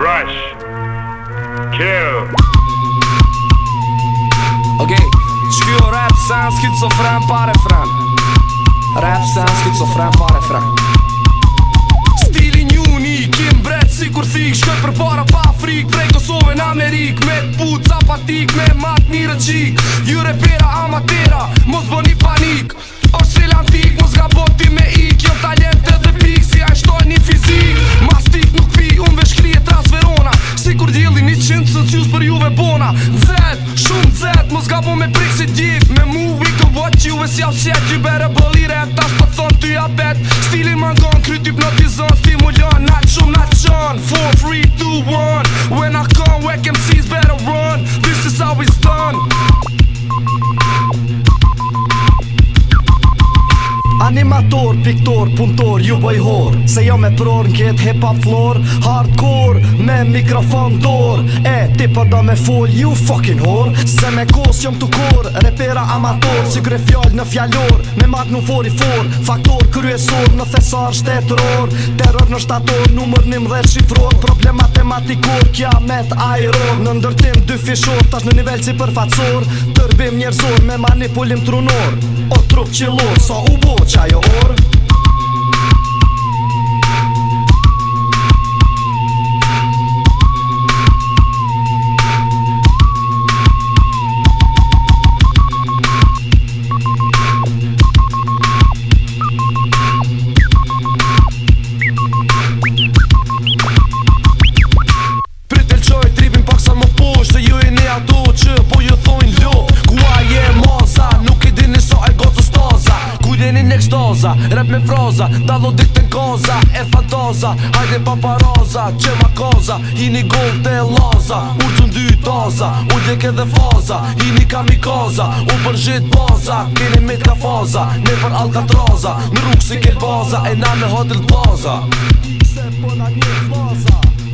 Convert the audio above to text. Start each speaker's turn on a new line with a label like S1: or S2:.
S1: Rush Kill okay shkyo rap sounds kit so fran pare fran Rap sounds kit so fran pare fran Stilin unik, im bret si kur sik Shkët për para pa frik, prej Kosovën Amerik Me put, zapatik, me mat ni rëgjik Ju repera amatik vetë mos gabu me prikë si djivë Me mu we can you e si alë qëtë Gjibere bëllire e tas pa thonë
S2: ty a betë Stilin më ngonë kry typ në të
S3: operator, piktor, puntor, ju bëj hor Se jo me pror në kjetë hip hop floor Hardcore, me mikrofon dor E, ti përda po me full, ju fucking hor Se me kos jom të kor, repera amator Si kre fjall në fjallor, me mag në for i for Faktor kryesor, në thesar shtetëror Terror në shtator, numër një mdhe shifror Problem matematikor, kja met aeror Në ndërtim dy fishor, tash në nivel si përfatsor Tërbim njerëzor, me manipulim trunor O trup qilor, sa so u bo jo o amor.
S2: doza Rap me froza, da dikte dit E fa hajde pa paroza Qe ma koza, i një gull të e loza Ur të ndy doza, u ljek edhe foza kam i u për zhit boza Kene me t'ka kafoza, ne për alka troza Në rukë si ke boza, e na me hotel boza
S3: Se po na një boza